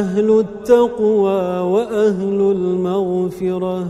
أهل التقوى وأهل المغفرة.